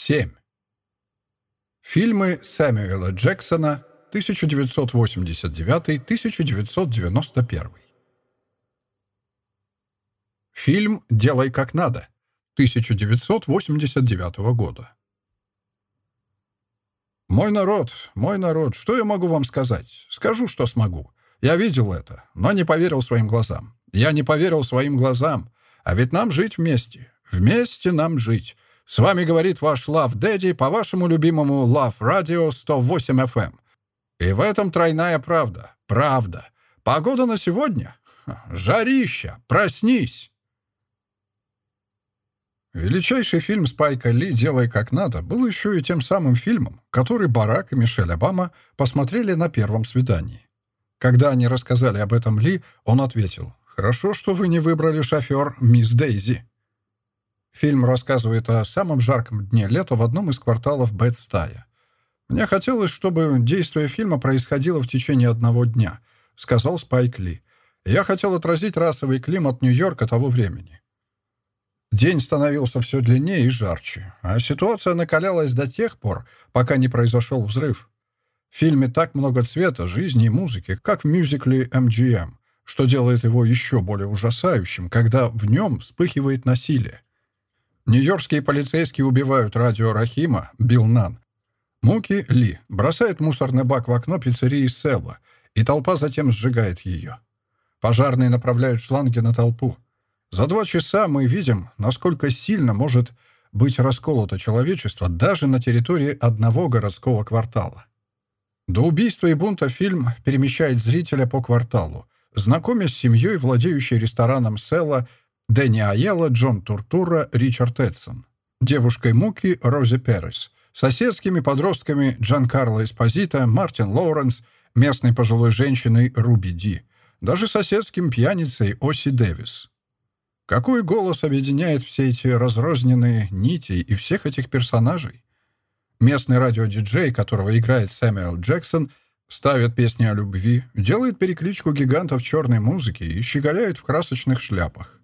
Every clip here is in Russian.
7. Фильмы Сэмюэла Джексона 1989-1991. Фильм «Делай как надо» 1989 года. «Мой народ, мой народ, что я могу вам сказать? Скажу, что смогу. Я видел это, но не поверил своим глазам. Я не поверил своим глазам. А ведь нам жить вместе. Вместе нам жить. С вами говорит ваш Love Daddy по вашему любимому Love Radio 108 FM. И в этом тройная правда. Правда. Погода на сегодня? Жарища. Проснись. Величайший фильм Спайка Ли «Делай как надо» был еще и тем самым фильмом, который Барак и Мишель Обама посмотрели на первом свидании. Когда они рассказали об этом Ли, он ответил, «Хорошо, что вы не выбрали шофер мисс Дейзи». Фильм рассказывает о самом жарком дне лета в одном из кварталов Бэт-Стая. «Мне хотелось, чтобы действие фильма происходило в течение одного дня», — сказал Спайк Ли. «Я хотел отразить расовый климат Нью-Йорка того времени». День становился все длиннее и жарче, а ситуация накалялась до тех пор, пока не произошел взрыв. В фильме так много цвета, жизни и музыки, как в мюзикле MGM, что делает его еще более ужасающим, когда в нем вспыхивает насилие. Нью-Йоркские полицейские убивают радио Рахима, Билл Нан. Муки Ли бросает мусорный бак в окно пиццерии Селла, и толпа затем сжигает ее. Пожарные направляют шланги на толпу. За два часа мы видим, насколько сильно может быть расколото человечество даже на территории одного городского квартала. До убийства и бунта фильм перемещает зрителя по кварталу, знакомясь с семьей, владеющей рестораном Селла Дэнни Айелла, Джон Туртура, Ричард Эдсон. Девушкой Муки Рози Перес. Соседскими подростками Джан Карло Эспозита, Мартин Лоуренс, местной пожилой женщиной Руби Ди. Даже соседским пьяницей Оси Дэвис. Какой голос объединяет все эти разрозненные нити и всех этих персонажей? Местный радиодиджей, которого играет Сэмюэл Джексон, ставит песни о любви, делает перекличку гигантов черной музыки и щеголяет в красочных шляпах.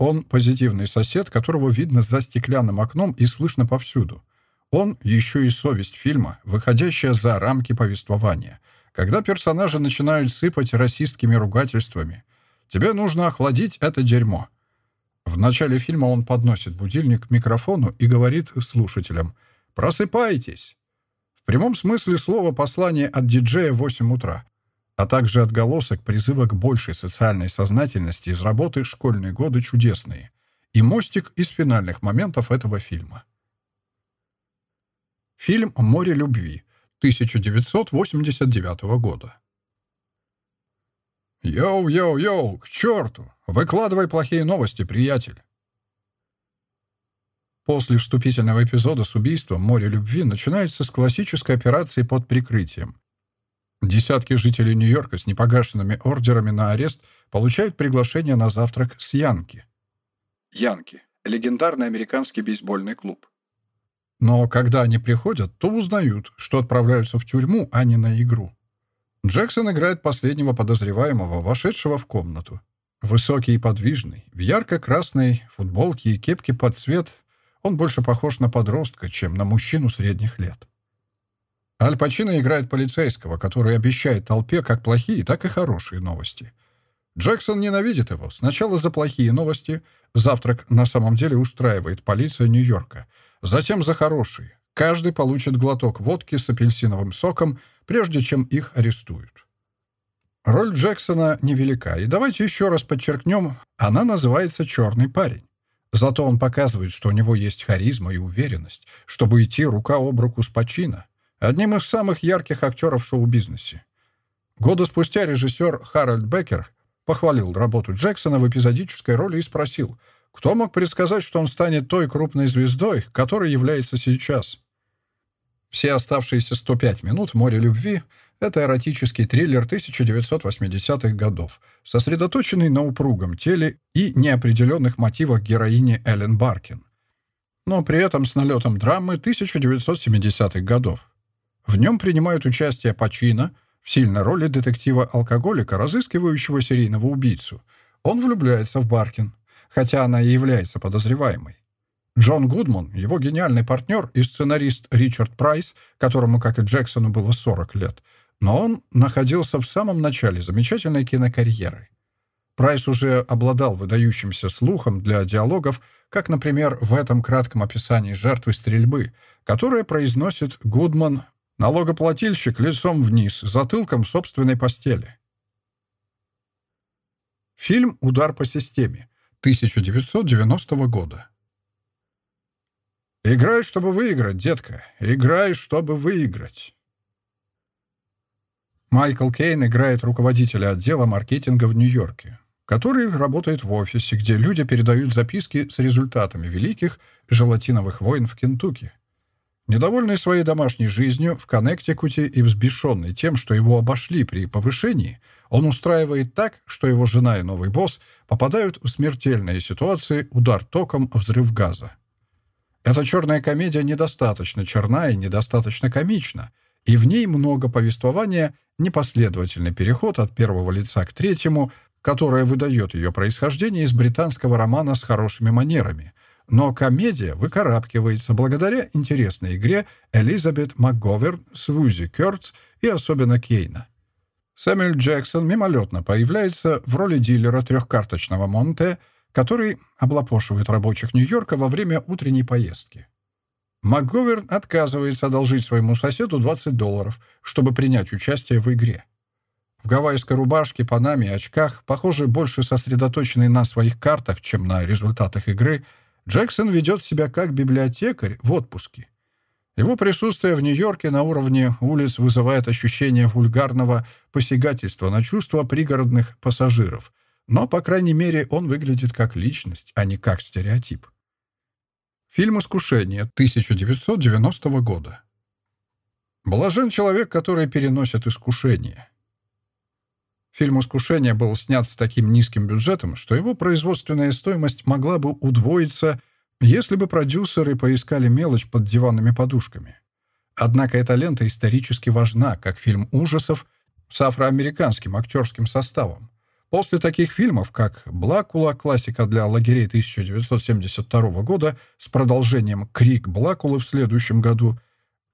Он позитивный сосед, которого видно за стеклянным окном и слышно повсюду. Он еще и совесть фильма, выходящая за рамки повествования. Когда персонажи начинают сыпать расистскими ругательствами. Тебе нужно охладить это дерьмо. В начале фильма он подносит будильник к микрофону и говорит слушателям «Просыпайтесь!». В прямом смысле слова послание от диджея в 8 утра а также отголосок призыва к большей социальной сознательности из работы «Школьные годы чудесные» и мостик из финальных моментов этого фильма. Фильм «Море любви» 1989 года. «Йоу-йоу-йоу, к черту! Выкладывай плохие новости, приятель!» После вступительного эпизода с убийством «Море любви» начинается с классической операции под прикрытием, Десятки жителей Нью-Йорка с непогашенными ордерами на арест получают приглашение на завтрак с Янки. Янки – легендарный американский бейсбольный клуб. Но когда они приходят, то узнают, что отправляются в тюрьму, а не на игру. Джексон играет последнего подозреваемого, вошедшего в комнату. Высокий и подвижный, в ярко-красной футболке и кепке под цвет, он больше похож на подростка, чем на мужчину средних лет. Аль Пачино играет полицейского, который обещает толпе как плохие, так и хорошие новости. Джексон ненавидит его. Сначала за плохие новости. Завтрак на самом деле устраивает полиция Нью-Йорка. Затем за хорошие. Каждый получит глоток водки с апельсиновым соком, прежде чем их арестуют. Роль Джексона невелика, и давайте еще раз подчеркнем, она называется «Черный парень». Зато он показывает, что у него есть харизма и уверенность, чтобы идти рука об руку с Пачино одним из самых ярких актеров шоу-бизнесе. Года спустя режиссер Харальд Беккер похвалил работу Джексона в эпизодической роли и спросил, кто мог предсказать, что он станет той крупной звездой, которой является сейчас. Все оставшиеся 105 минут «Море любви» — это эротический триллер 1980-х годов, сосредоточенный на упругом теле и неопределенных мотивах героини Эллен Баркин, но при этом с налетом драмы 1970-х годов. В нем принимают участие Пачино в сильной роли детектива-алкоголика, разыскивающего серийного убийцу. Он влюбляется в Баркин, хотя она и является подозреваемой. Джон Гудман, его гениальный партнер и сценарист Ричард Прайс, которому, как и Джексону, было 40 лет, но он находился в самом начале замечательной кинокарьеры. Прайс уже обладал выдающимся слухом для диалогов, как, например, в этом кратком описании жертвы стрельбы, которое произносит Гудман «налогоплательщик лицом вниз, затылком собственной постели». Фильм «Удар по системе» 1990 года. «Играй, чтобы выиграть, детка. Играй, чтобы выиграть». Майкл Кейн играет руководителя отдела маркетинга в Нью-Йорке, который работает в офисе, где люди передают записки с результатами великих желатиновых войн в Кентукки. Недовольный своей домашней жизнью в Коннектикуте и взбешенный тем, что его обошли при повышении, он устраивает так, что его жена и новый босс попадают в смертельные ситуации удар током, взрыв газа. Эта черная комедия недостаточно черна и недостаточно комична, и в ней много повествования, непоследовательный переход от первого лица к третьему, которое выдает ее происхождение из британского романа с хорошими манерами, но комедия выкарабкивается благодаря интересной игре Элизабет МакГоверн, Свузи Кёртс и особенно Кейна. Сэмюэл Джексон мимолетно появляется в роли дилера трехкарточного Монте, который облапошивает рабочих Нью-Йорка во время утренней поездки. МакГоверн отказывается одолжить своему соседу 20 долларов, чтобы принять участие в игре. В гавайской рубашке, панаме и очках, похоже, больше сосредоточенный на своих картах, чем на результатах игры – Джексон ведет себя как библиотекарь в отпуске. Его присутствие в Нью-Йорке на уровне улиц вызывает ощущение вульгарного посягательства на чувства пригородных пассажиров, но, по крайней мере, он выглядит как личность, а не как стереотип. Фильм «Искушение» 1990 года. Блажен человек, который переносит искушение. Фильм «Искушение» был снят с таким низким бюджетом, что его производственная стоимость могла бы удвоиться, если бы продюсеры поискали мелочь под диванными подушками. Однако эта лента исторически важна, как фильм ужасов с афроамериканским актерским составом. После таких фильмов, как «Блакула», классика для лагерей 1972 года с продолжением «Крик Блакулы» в следующем году,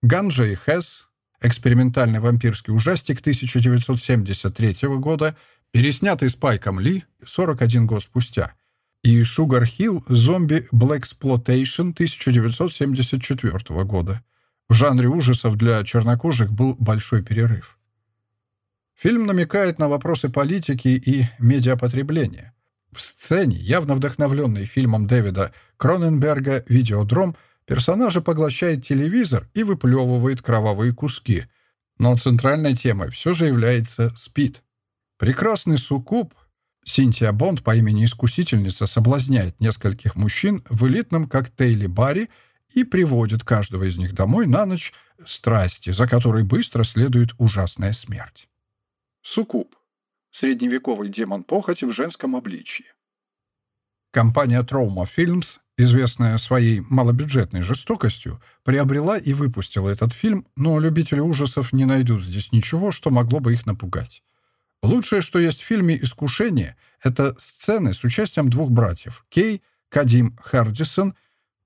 «Ганджа и Хэс», экспериментальный вампирский ужастик 1973 года, переснятый Спайком Ли 41 год спустя, и «Шугар Хилл. Зомби Блэксплотейшн» 1974 года. В жанре ужасов для чернокожих был большой перерыв. Фильм намекает на вопросы политики и медиапотребления. В сцене, явно вдохновленной фильмом Дэвида Кроненберга «Видеодром», Персонажа поглощает телевизор и выплевывает кровавые куски. Но центральной темой все же является СПИД. Прекрасный суккуб Синтия Бонд по имени Искусительница соблазняет нескольких мужчин в элитном коктейле-баре и приводит каждого из них домой на ночь страсти, за которой быстро следует ужасная смерть. Суккуб. Средневековый демон похоти в женском обличье. Компания Trauma Films известная своей малобюджетной жестокостью, приобрела и выпустила этот фильм, но любители ужасов не найдут здесь ничего, что могло бы их напугать. Лучшее, что есть в фильме «Искушение», это сцены с участием двух братьев — Кей, Кадим Хардисон,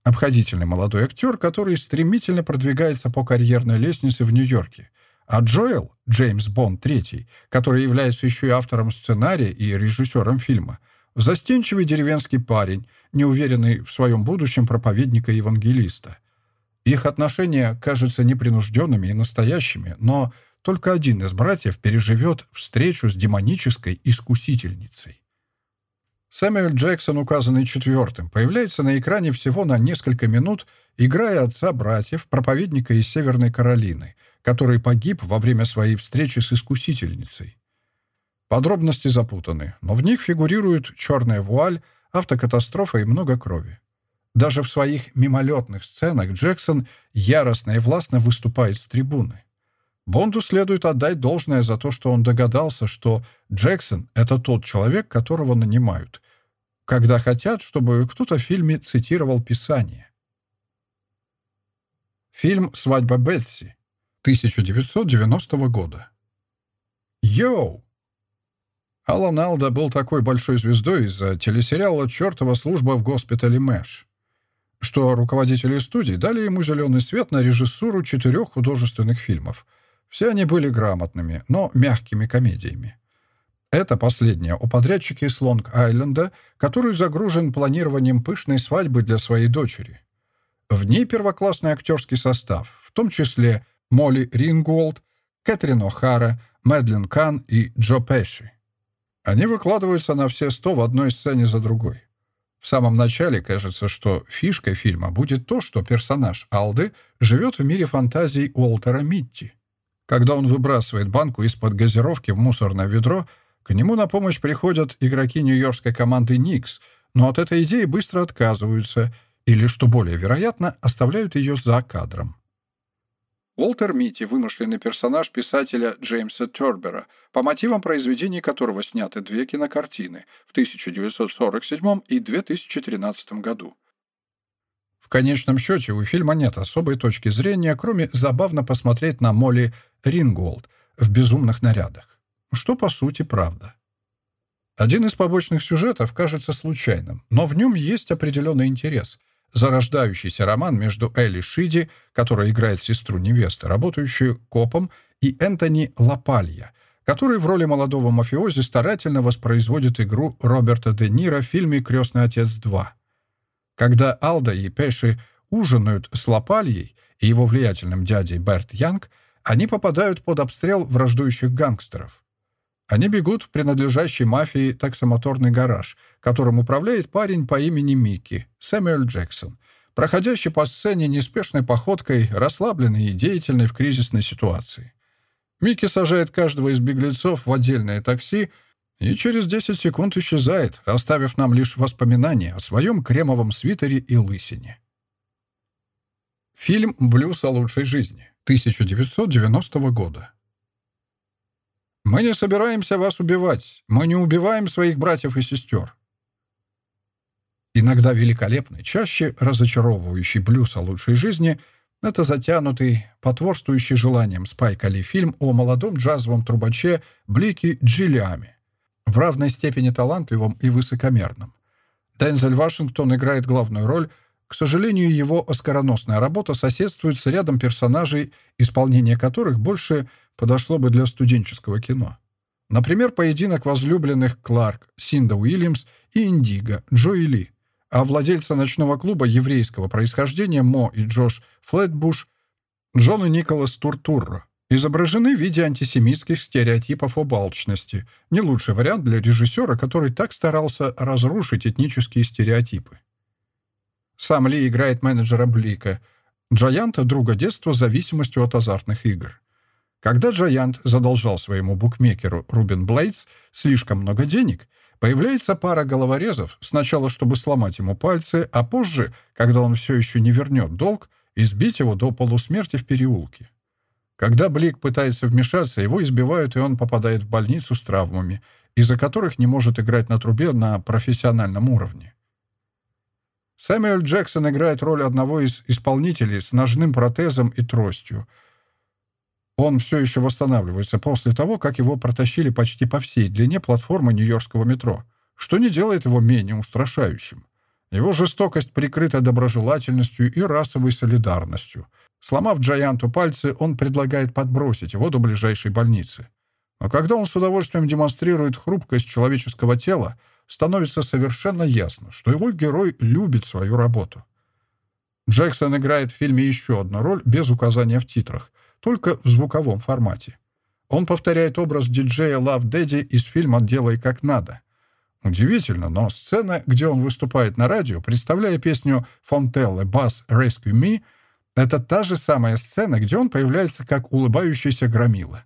обходительный молодой актер, который стремительно продвигается по карьерной лестнице в Нью-Йорке, а Джоэл, Джеймс Бонд III, который является еще и автором сценария и режиссером фильма — Застенчивый деревенский парень, неуверенный в своем будущем проповедника-евангелиста. Их отношения кажутся непринужденными и настоящими, но только один из братьев переживет встречу с демонической искусительницей. Сэмюэль Джексон, указанный четвертым, появляется на экране всего на несколько минут, играя отца братьев, проповедника из Северной Каролины, который погиб во время своей встречи с искусительницей. Подробности запутаны, но в них фигурирует черная вуаль, автокатастрофа и много крови. Даже в своих мимолетных сценах Джексон яростно и властно выступает с трибуны. Бонду следует отдать должное за то, что он догадался, что Джексон — это тот человек, которого нанимают, когда хотят, чтобы кто-то в фильме цитировал Писание. Фильм «Свадьба Бетси» 1990 года. Йоу! Алан Алда был такой большой звездой из-за телесериала «Чертова служба в госпитале Мэш». что руководители студии дали ему зеленый свет на режиссуру четырех художественных фильмов. Все они были грамотными, но мягкими комедиями. Это последнее о подрядчике из Лонг-Айленда, который загружен планированием пышной свадьбы для своей дочери. В ней первоклассный актерский состав, в том числе Молли Рингуолд, Кэтрин О'Хара, Мэдлин Кан и Джо Пэши. Они выкладываются на все сто в одной сцене за другой. В самом начале кажется, что фишкой фильма будет то, что персонаж Алды живет в мире фантазий Уолтера Митти. Когда он выбрасывает банку из-под газировки в мусорное ведро, к нему на помощь приходят игроки нью-йоркской команды «Никс», но от этой идеи быстро отказываются или, что более вероятно, оставляют ее за кадром. Уолтер Митти – вымышленный персонаж писателя Джеймса Тербера, по мотивам произведений которого сняты две кинокартины в 1947 и 2013 году. В конечном счете у фильма нет особой точки зрения, кроме забавно посмотреть на Молли Рингуолд в безумных нарядах, что по сути правда. Один из побочных сюжетов кажется случайным, но в нем есть определенный интерес – зарождающийся роман между Элли Шиди, которая играет сестру невесты, работающую копом, и Энтони Лапалья, который в роли молодого мафиози старательно воспроизводит игру Роберта Де Ниро в фильме «Крестный отец 2». Когда Алда и Пеши ужинают с Лапальей и его влиятельным дядей Берт Янг, они попадают под обстрел враждующих гангстеров. Они бегут в принадлежащий мафии таксомоторный гараж, которым управляет парень по имени Микки, Сэмюэль Джексон, проходящий по сцене неспешной походкой, расслабленный и деятельный в кризисной ситуации. Микки сажает каждого из беглецов в отдельное такси и через 10 секунд исчезает, оставив нам лишь воспоминания о своем кремовом свитере и лысине. Фильм «Блюз о лучшей жизни» 1990 года. Мы не собираемся вас убивать. Мы не убиваем своих братьев и сестер. Иногда великолепный, чаще разочаровывающий блюз о лучшей жизни — это затянутый, потворствующий желанием Спайка Ли фильм о молодом джазовом трубаче Блике Джиллиаме, в равной степени талантливом и высокомерном. Дензель Вашингтон играет главную роль. К сожалению, его оскароносная работа соседствует с рядом персонажей, исполнение которых больше подошло бы для студенческого кино. Например, поединок возлюбленных Кларк, Синда Уильямс и Индиго, Джои Ли, а владельца ночного клуба еврейского происхождения Мо и Джош Флетбуш, Джон и Николас Туртурро, изображены в виде антисемитских стереотипов об алчности, не лучший вариант для режиссера, который так старался разрушить этнические стереотипы. Сам Ли играет менеджера Блика, Джаянта — друга детства зависимостью от азартных игр. Когда Джаянт задолжал своему букмекеру Рубин Блейдс слишком много денег, появляется пара головорезов, сначала чтобы сломать ему пальцы, а позже, когда он все еще не вернет долг, избить его до полусмерти в переулке. Когда Блик пытается вмешаться, его избивают, и он попадает в больницу с травмами, из-за которых не может играть на трубе на профессиональном уровне. Сэмюэль Джексон играет роль одного из исполнителей с ножным протезом и тростью — он все еще восстанавливается после того, как его протащили почти по всей длине платформы Нью-Йоркского метро, что не делает его менее устрашающим. Его жестокость прикрыта доброжелательностью и расовой солидарностью. Сломав Джаянту пальцы, он предлагает подбросить его до ближайшей больницы. Но когда он с удовольствием демонстрирует хрупкость человеческого тела, становится совершенно ясно, что его герой любит свою работу. Джексон играет в фильме еще одну роль без указания в титрах, только в звуковом формате. Он повторяет образ диджея Love Daddy из фильма «Делай как надо». Удивительно, но сцена, где он выступает на радио, представляя песню Фонтелле «Bass Rescue Me», это та же самая сцена, где он появляется как улыбающийся громила.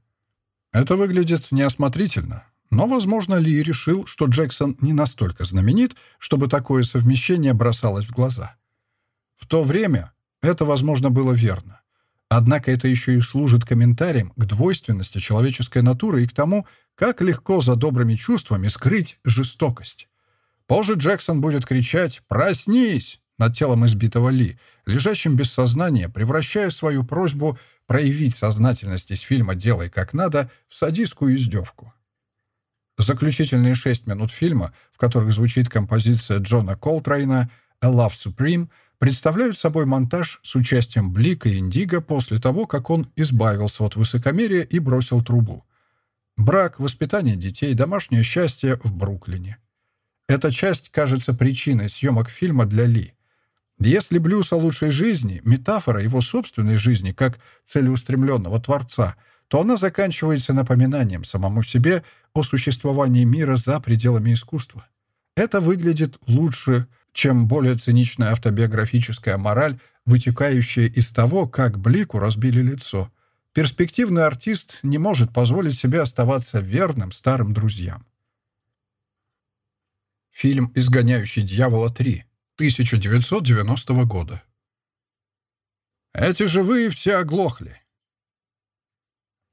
Это выглядит неосмотрительно, но, возможно, Ли решил, что Джексон не настолько знаменит, чтобы такое совмещение бросалось в глаза. В то время это, возможно, было верно. Однако это еще и служит комментарием к двойственности человеческой натуры и к тому, как легко за добрыми чувствами скрыть жестокость. Позже Джексон будет кричать «Проснись!» над телом избитого Ли, лежащим без сознания, превращая свою просьбу проявить сознательность из фильма «Делай как надо» в садистскую издевку. Заключительные шесть минут фильма, в которых звучит композиция Джона Колтрейна «A Love Supreme», представляют собой монтаж с участием Блика и Индиго после того, как он избавился от высокомерия и бросил трубу. Брак, воспитание детей, домашнее счастье в Бруклине. Эта часть кажется причиной съемок фильма для Ли. Если блюз о лучшей жизни — метафора его собственной жизни как целеустремленного творца, то она заканчивается напоминанием самому себе о существовании мира за пределами искусства. Это выглядит лучше, чем более циничная автобиографическая мораль, вытекающая из того, как Блику разбили лицо. Перспективный артист не может позволить себе оставаться верным старым друзьям. Фильм «Изгоняющий дьявола 3» 1990 года. Эти живые все оглохли.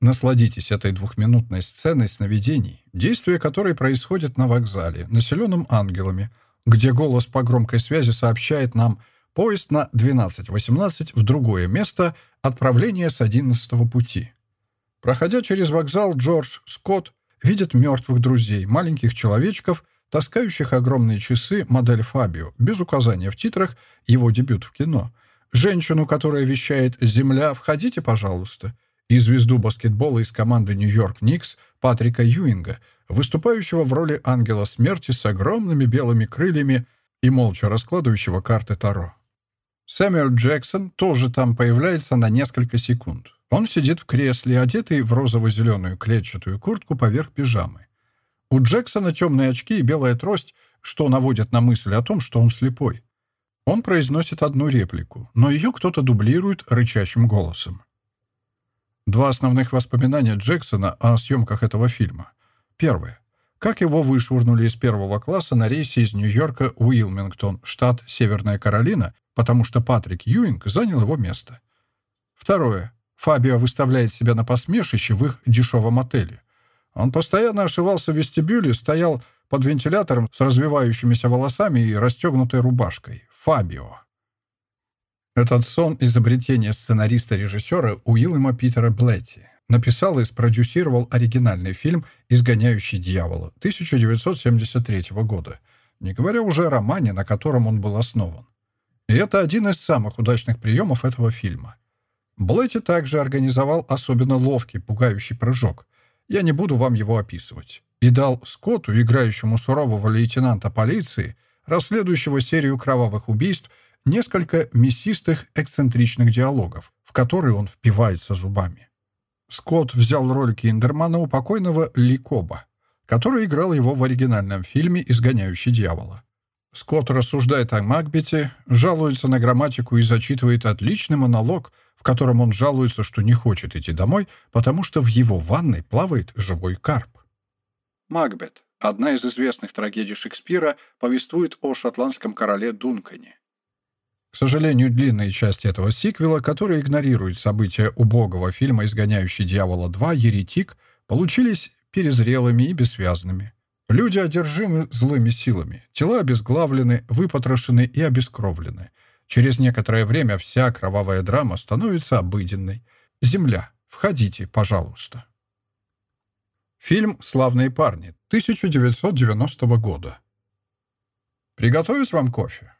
Насладитесь этой двухминутной сценой сновидений, действие которой происходит на вокзале, населенном ангелами, где голос по громкой связи сообщает нам поезд на 12.18 в другое место отправления с 11 пути. Проходя через вокзал, Джордж Скотт видит мертвых друзей, маленьких человечков, таскающих огромные часы модель Фабио, без указания в титрах его дебют в кино. Женщину, которая вещает «Земля, входите, пожалуйста», и звезду баскетбола из команды Нью-Йорк Никс Патрика Юинга, выступающего в роли ангела смерти с огромными белыми крыльями и молча раскладывающего карты Таро. Сэмюэл Джексон тоже там появляется на несколько секунд. Он сидит в кресле, одетый в розово-зеленую клетчатую куртку поверх пижамы. У Джексона темные очки и белая трость, что наводит на мысль о том, что он слепой. Он произносит одну реплику, но ее кто-то дублирует рычащим голосом. Два основных воспоминания Джексона о съемках этого фильма. Первое. Как его вышвырнули из первого класса на рейсе из Нью-Йорка в Уилмингтон, штат Северная Каролина, потому что Патрик Юинг занял его место. Второе. Фабио выставляет себя на посмешище в их дешевом отеле. Он постоянно ошивался в вестибюле, стоял под вентилятором с развивающимися волосами и расстегнутой рубашкой. Фабио. Этот сон — изобретение сценариста-режиссера Уиллема Питера Блетти. Написал и спродюсировал оригинальный фильм «Изгоняющий дьявола» 1973 года, не говоря уже о романе, на котором он был основан. И это один из самых удачных приемов этого фильма. Блетти также организовал особенно ловкий, пугающий прыжок. Я не буду вам его описывать. И дал Скотту, играющему сурового лейтенанта полиции, расследующего серию кровавых убийств, несколько мясистых эксцентричных диалогов, в которые он впивается зубами. Скотт взял роль Киндермана у покойного Ли Коба, который играл его в оригинальном фильме «Изгоняющий дьявола». Скотт рассуждает о Макбете, жалуется на грамматику и зачитывает отличный монолог, в котором он жалуется, что не хочет идти домой, потому что в его ванной плавает живой карп. Макбет, одна из известных трагедий Шекспира, повествует о шотландском короле Дункане. К сожалению, длинные части этого сиквела, которые игнорируют события убогого фильма «Изгоняющий дьявола 2. Еретик», получились перезрелыми и бессвязными. Люди одержимы злыми силами, тела обезглавлены, выпотрошены и обескровлены. Через некоторое время вся кровавая драма становится обыденной. «Земля, входите, пожалуйста». Фильм «Славные парни» 1990 года. «Приготовить вам кофе?»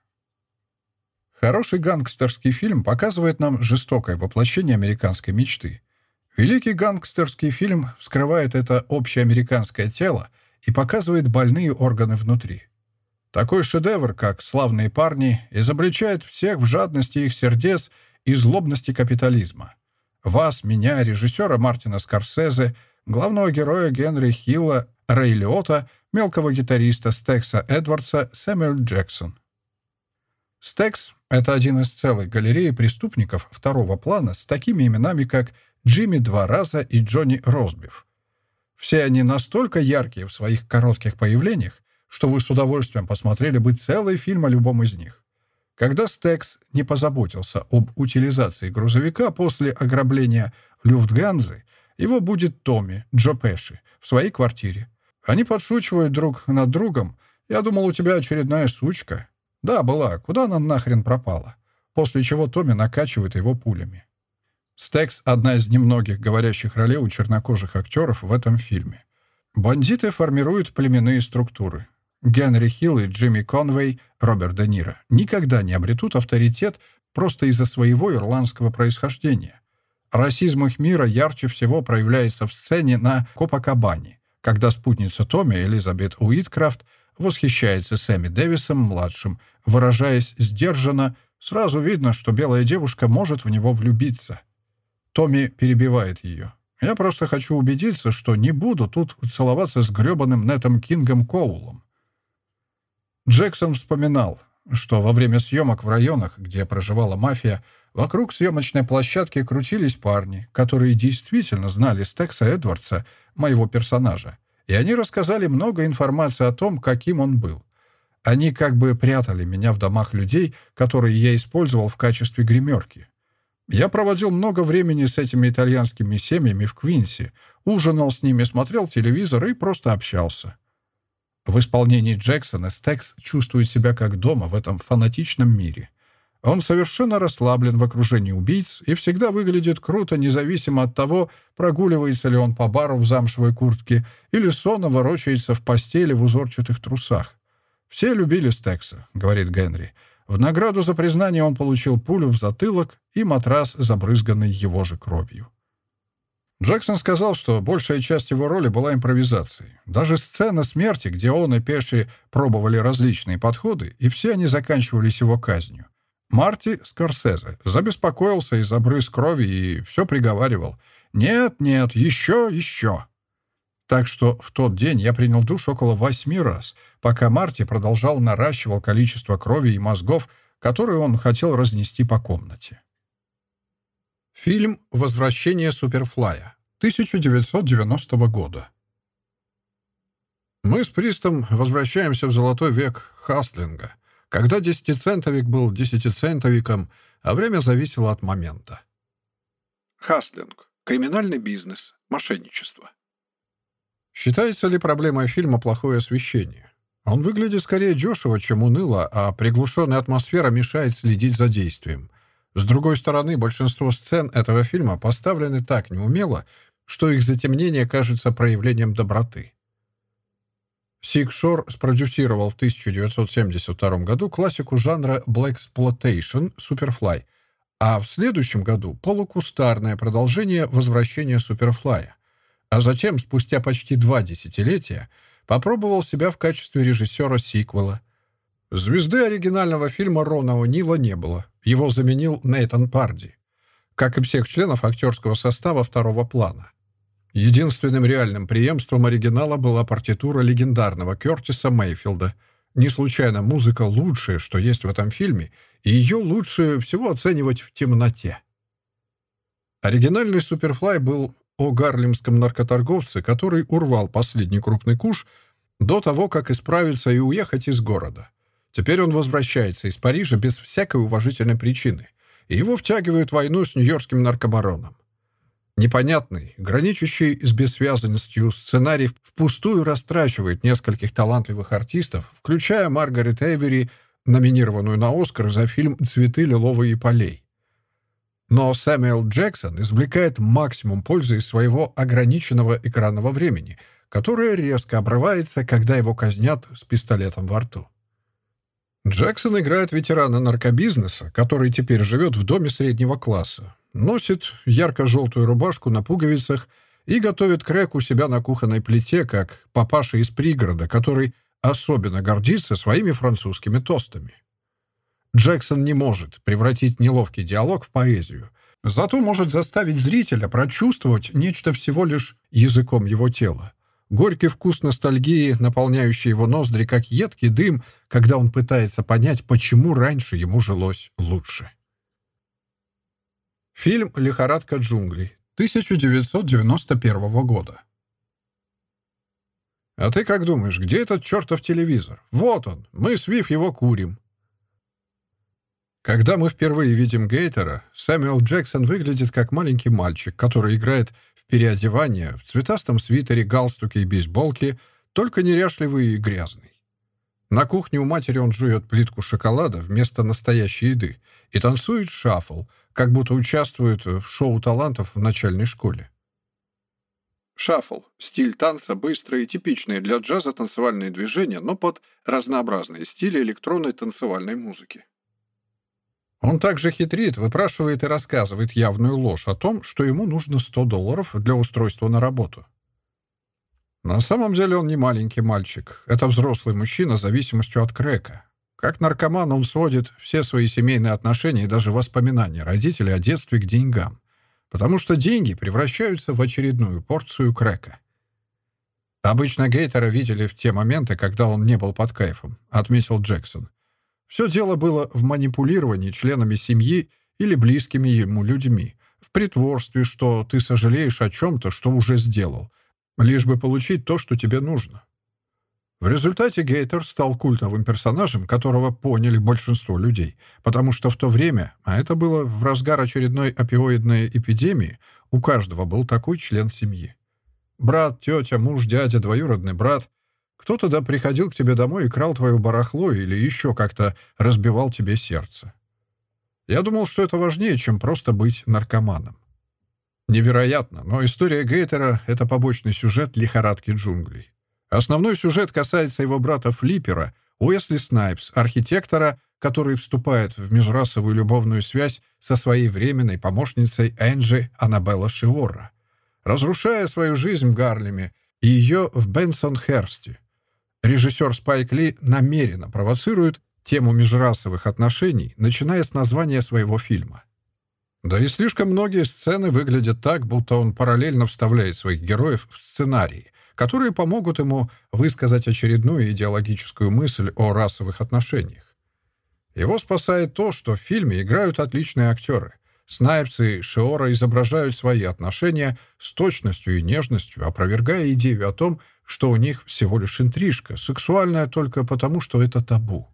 Хороший гангстерский фильм показывает нам жестокое воплощение американской мечты. Великий гангстерский фильм вскрывает это общеамериканское тело и показывает больные органы внутри. Такой шедевр, как «Славные парни», изобличает всех в жадности их сердец и злобности капитализма. Вас, меня, режиссера Мартина Скорсезе, главного героя Генри Хилла, Рэй Лиота, мелкого гитариста Стекса Эдвардса, Сэмюэл Джексон. Стекс — это один из целой галереи преступников второго плана с такими именами, как Джимми Два Раза и Джонни Росбиф. Все они настолько яркие в своих коротких появлениях, что вы с удовольствием посмотрели бы целый фильм о любом из них. Когда Стекс не позаботился об утилизации грузовика после ограбления Люфтганзы, его будет Томми, Джо Пэши, в своей квартире. Они подшучивают друг над другом. «Я думал, у тебя очередная сучка». «Да, была. Куда она нахрен пропала?» После чего Томми накачивает его пулями. Стекс — одна из немногих говорящих ролей у чернокожих актеров в этом фильме. Бандиты формируют племенные структуры. Генри Хилл и Джимми Конвей, Роберт Де Ниро, никогда не обретут авторитет просто из-за своего ирландского происхождения. Расизм их мира ярче всего проявляется в сцене на Копакабане, когда спутница Томми, Элизабет Уиткрафт, восхищается Сэмми Дэвисом-младшим, выражаясь сдержанно, сразу видно, что белая девушка может в него влюбиться. Томми перебивает ее. «Я просто хочу убедиться, что не буду тут целоваться с грёбаным Нетом Кингом Коулом». Джексон вспоминал, что во время съемок в районах, где проживала мафия, вокруг съемочной площадки крутились парни, которые действительно знали Стекса Эдвардса, моего персонажа, и они рассказали много информации о том, каким он был. Они как бы прятали меня в домах людей, которые я использовал в качестве гримерки. Я проводил много времени с этими итальянскими семьями в Квинси, ужинал с ними, смотрел телевизор и просто общался. В исполнении Джексона Стекс чувствует себя как дома в этом фанатичном мире. Он совершенно расслаблен в окружении убийц и всегда выглядит круто, независимо от того, прогуливается ли он по бару в замшевой куртке или сонно ворочается в постели в узорчатых трусах. «Все любили Стекса», — говорит Генри. В награду за признание он получил пулю в затылок и матрас, забрызганный его же кровью. Джексон сказал, что большая часть его роли была импровизацией. Даже сцена смерти, где он и Пеши пробовали различные подходы, и все они заканчивались его казнью. Марти Скорсезе забеспокоился из-за брызг крови и все приговаривал «Нет, нет, еще, еще». Так что в тот день я принял душ около восьми раз, пока Марти продолжал наращивал количество крови и мозгов, которые он хотел разнести по комнате. Фильм «Возвращение Суперфлая» 1990 года. Мы с Пристом возвращаемся в золотой век Хаслинга, когда десятицентовик был десятицентовиком, а время зависело от момента. Хаслинг. Криминальный бизнес. Мошенничество. Считается ли проблемой фильма плохое освещение? Он выглядит скорее дешево, чем уныло, а приглушенная атмосфера мешает следить за действием. С другой стороны, большинство сцен этого фильма поставлены так неумело, что их затемнение кажется проявлением доброты. Сик Шор спродюсировал в 1972 году классику жанра Black Superfly, а в следующем году полукустарное продолжение «Возвращения Суперфлая», а затем, спустя почти два десятилетия, попробовал себя в качестве режиссера сиквела. Звезды оригинального фильма Рона О'Нила не было, его заменил Нейтан Парди, как и всех членов актерского состава второго плана. Единственным реальным преемством оригинала была партитура легендарного Кертиса Мейфилда. Не случайно музыка лучшее, что есть в этом фильме, и ее лучше всего оценивать в темноте. Оригинальный «Суперфлай» был о гарлемском наркоторговце, который урвал последний крупный куш до того, как исправиться и уехать из города. Теперь он возвращается из Парижа без всякой уважительной причины, и его втягивают в войну с нью-йоркским наркобароном. Непонятный, граничащий с бессвязанностью сценарий впустую растрачивает нескольких талантливых артистов, включая Маргарет Эвери, номинированную на «Оскар» за фильм «Цветы лиловые полей». Но Сэмюэл Джексон извлекает максимум пользы из своего ограниченного экранного времени, которое резко обрывается, когда его казнят с пистолетом во рту. Джексон играет ветерана наркобизнеса, который теперь живет в доме среднего класса, носит ярко-желтую рубашку на пуговицах и готовит крэк у себя на кухонной плите, как папаша из пригорода, который особенно гордится своими французскими тостами. Джексон не может превратить неловкий диалог в поэзию, зато может заставить зрителя прочувствовать нечто всего лишь языком его тела. Горький вкус ностальгии, наполняющий его ноздри, как едкий дым, когда он пытается понять, почему раньше ему жилось лучше. Фильм «Лихорадка джунглей» 1991 года. «А ты как думаешь, где этот чертов телевизор? Вот он, мы с Вив его курим». Когда мы впервые видим Гейтера, Сэмюэл Джексон выглядит как маленький мальчик, который играет переодевание, в цветастом свитере, галстуке и бейсболке, только неряшливый и грязный. На кухне у матери он жует плитку шоколада вместо настоящей еды и танцует шаффл, как будто участвует в шоу талантов в начальной школе. Шаффл – стиль танца, быстрые, типичные для джаза танцевальные движения, но под разнообразные стили электронной танцевальной музыки. Он также хитрит, выпрашивает и рассказывает явную ложь о том, что ему нужно 100 долларов для устройства на работу. На самом деле он не маленький мальчик. Это взрослый мужчина с зависимостью от крека. Как наркоман он сводит все свои семейные отношения и даже воспоминания родителей о детстве к деньгам потому что деньги превращаются в очередную порцию крека. Обычно Гейтера видели в те моменты, когда он не был под кайфом, отметил Джексон. Все дело было в манипулировании членами семьи или близкими ему людьми, в притворстве, что ты сожалеешь о чем-то, что уже сделал, лишь бы получить то, что тебе нужно. В результате Гейтер стал культовым персонажем, которого поняли большинство людей, потому что в то время, а это было в разгар очередной опиоидной эпидемии, у каждого был такой член семьи. Брат, тетя, муж, дядя, двоюродный брат. Кто-то да приходил к тебе домой и крал твое барахло или еще как-то разбивал тебе сердце. Я думал, что это важнее, чем просто быть наркоманом. Невероятно, но история Гейтера — это побочный сюжет лихорадки джунглей. Основной сюжет касается его брата Флиппера, Уэсли Снайпс, архитектора, который вступает в межрасовую любовную связь со своей временной помощницей Энджи Аннабелла Шиорра, разрушая свою жизнь в Гарлеме и ее в Бенсон-Херсте. Режиссер Спайк Ли намеренно провоцирует тему межрасовых отношений, начиная с названия своего фильма. Да и слишком многие сцены выглядят так, будто он параллельно вставляет своих героев в сценарии, которые помогут ему высказать очередную идеологическую мысль о расовых отношениях. Его спасает то, что в фильме играют отличные актеры. Снайпс и Шиора изображают свои отношения с точностью и нежностью, опровергая идею о том, что у них всего лишь интрижка, сексуальная только потому, что это табу.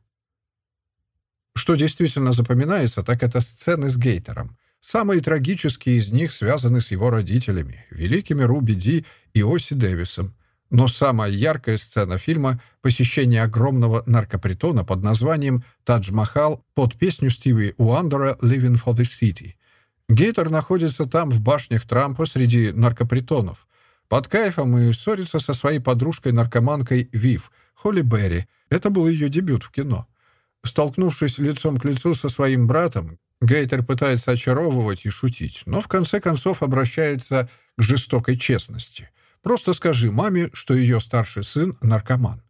Что действительно запоминается, так это сцены с Гейтером. Самые трагические из них связаны с его родителями, великими Руби Ди и Оси Дэвисом, но самая яркая сцена фильма — посещение огромного наркопритона под названием «Тадж-Махал» под песню Стиви Уандера «Living for the City». Гейтер находится там, в башнях Трампа, среди наркопритонов. Под кайфом и ссорится со своей подружкой-наркоманкой Вив, Холли Берри. Это был ее дебют в кино. Столкнувшись лицом к лицу со своим братом, Гейтер пытается очаровывать и шутить, но в конце концов обращается к жестокой честности — Просто скажи маме, что ее старший сын — наркоман.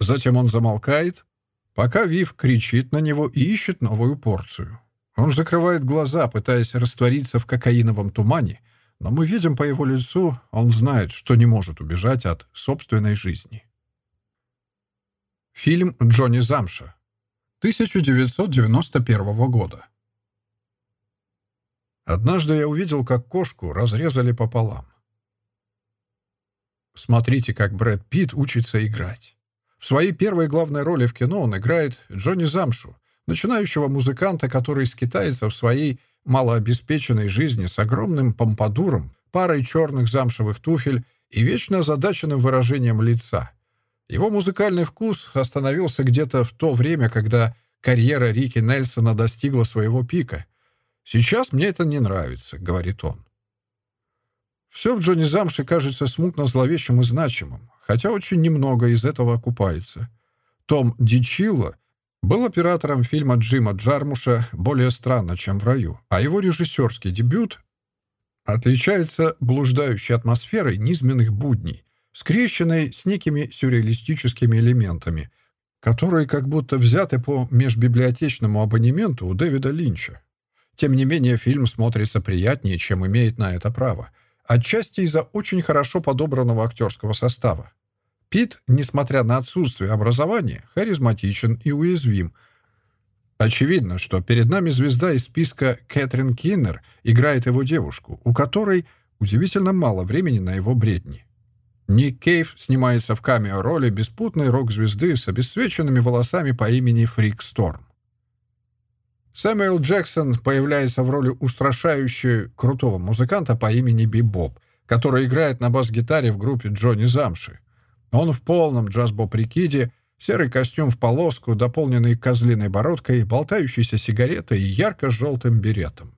Затем он замолкает, пока Вив кричит на него и ищет новую порцию. Он закрывает глаза, пытаясь раствориться в кокаиновом тумане, но мы видим по его лицу, он знает, что не может убежать от собственной жизни. Фильм Джонни Замша. 1991 года. Однажды я увидел, как кошку разрезали пополам. Смотрите, как Брэд Питт учится играть. В своей первой главной роли в кино он играет Джонни Замшу, начинающего музыканта, который скитается в своей малообеспеченной жизни с огромным помпадуром, парой черных замшевых туфель и вечно озадаченным выражением лица. Его музыкальный вкус остановился где-то в то время, когда карьера Рики Нельсона достигла своего пика. «Сейчас мне это не нравится», — говорит он. Все в Джонни Замше кажется смутно зловещим и значимым, хотя очень немного из этого окупается. Том Дичилла был оператором фильма Джима Джармуша «Более странно, чем в раю», а его режиссерский дебют отличается блуждающей атмосферой низменных будней, скрещенной с некими сюрреалистическими элементами, которые как будто взяты по межбиблиотечному абонементу у Дэвида Линча. Тем не менее, фильм смотрится приятнее, чем имеет на это право — отчасти из-за очень хорошо подобранного актерского состава. Пит, несмотря на отсутствие образования, харизматичен и уязвим. Очевидно, что перед нами звезда из списка Кэтрин Киннер играет его девушку, у которой удивительно мало времени на его бредни. Ник Кейв снимается в камео-роли беспутной рок-звезды с обесцвеченными волосами по имени Фрик Сторм. Сэмюэл Джексон появляется в роли устрашающего крутого музыканта по имени Бибоп, который играет на бас-гитаре в группе Джонни Замши. Он в полном джаз-бо-прикиде, серый костюм в полоску, дополненный козлиной бородкой, болтающейся сигаретой и ярко-желтым беретом.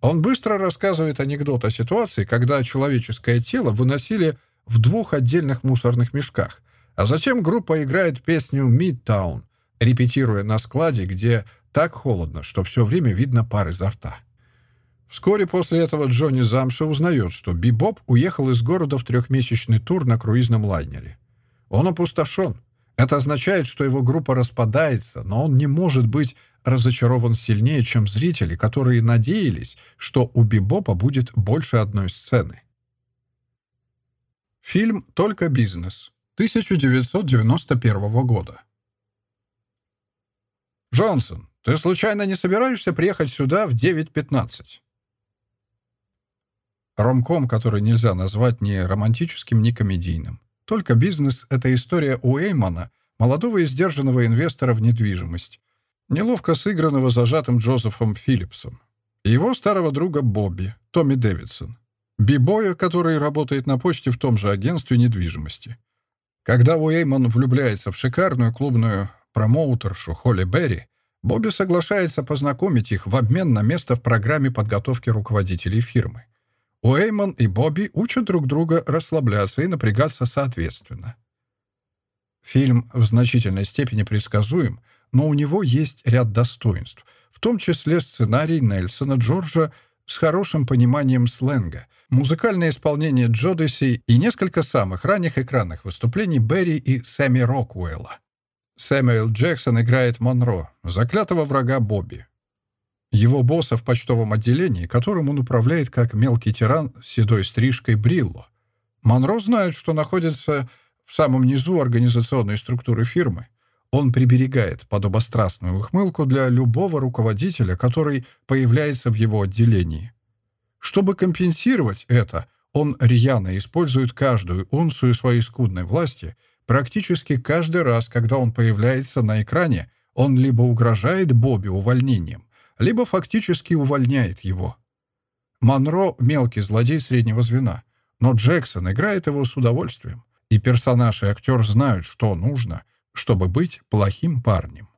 Он быстро рассказывает анекдот о ситуации, когда человеческое тело выносили в двух отдельных мусорных мешках, а затем группа играет песню «Midtown», репетируя на складе, где так холодно, что все время видно пар изо рта. Вскоре после этого Джонни Замша узнает, что Бибоп уехал из города в трехмесячный тур на круизном лайнере. Он опустошен. Это означает, что его группа распадается, но он не может быть разочарован сильнее, чем зрители, которые надеялись, что у Бибопа будет больше одной сцены. Фильм «Только бизнес» 1991 года. «Джонсон, ты случайно не собираешься приехать сюда в 9.15?» Ромком, который нельзя назвать ни романтическим, ни комедийным. Только бизнес — это история Уэймана, молодого и сдержанного инвестора в недвижимость, неловко сыгранного зажатым Джозефом Филлипсом, и его старого друга Бобби, Томми Дэвидсон, бибоя, который работает на почте в том же агентстве недвижимости. Когда Уэйман влюбляется в шикарную клубную промоутершу Холли Берри, Бобби соглашается познакомить их в обмен на место в программе подготовки руководителей фирмы. Уэйман и Бобби учат друг друга расслабляться и напрягаться соответственно. Фильм в значительной степени предсказуем, но у него есть ряд достоинств, в том числе сценарий Нельсона Джорджа с хорошим пониманием сленга, музыкальное исполнение Джодеси и несколько самых ранних экранных выступлений Берри и Сэмми Роквелла. Сэмюэл Джексон играет Монро, заклятого врага Бобби. Его босса в почтовом отделении, которым он управляет как мелкий тиран с седой стрижкой Брилло. Монро знает, что находится в самом низу организационной структуры фирмы. Он приберегает подобострастную ухмылку для любого руководителя, который появляется в его отделении. Чтобы компенсировать это, он рьяно использует каждую унцию своей скудной власти. Практически каждый раз, когда он появляется на экране, он либо угрожает Бобби увольнением, либо фактически увольняет его. Монро — мелкий злодей среднего звена, но Джексон играет его с удовольствием, и персонаж и актер знают, что нужно, чтобы быть плохим парнем.